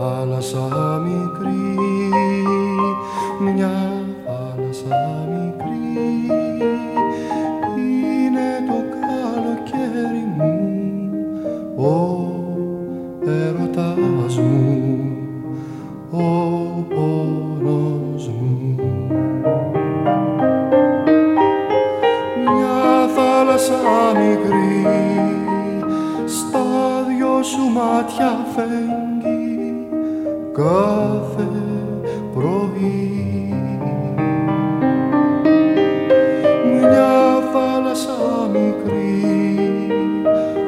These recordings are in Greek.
θάλασσα μικρή, μια θάλασσα μικρή είναι το καλοκαίρι μου, ο έρωτας μου, ο πόνος μου. Μια θάλασσα μικρή στα δυο σου μάτια φέγγει κάθε πρωί. Μια θάλασσα μικρή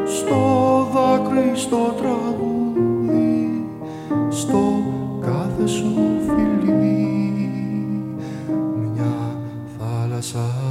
στο δάκρυ, στο τραγούδι, στο κάθε σου φιλί. Μια θάλασσα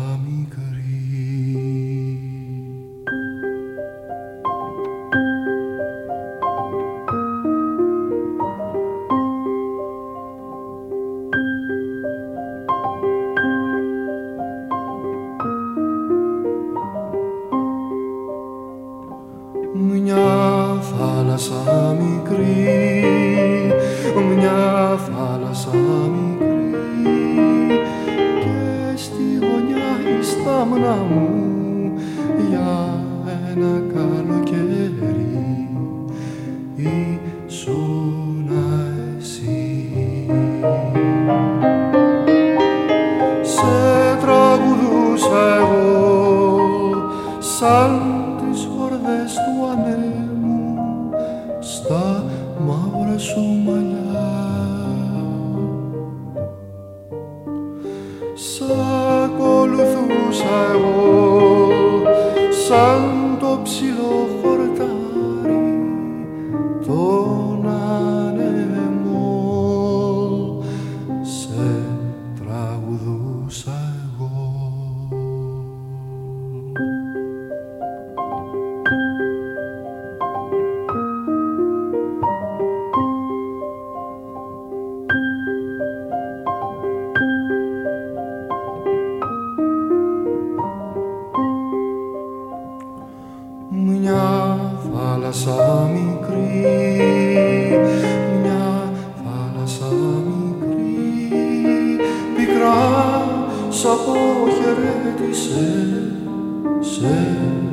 μικρή, μια θάλασσα μικρή και στη γωνιά η στάμνα μου για ένα καλοκαίρι ήσουν εσύ. Σε τραγουδούσα εγώ σαν ακολουθούσα εγώ θάλασσα μικρή, μια θάλασσα μικρή, πικρά σ' αποχαιρέτησε, σε περιμένει.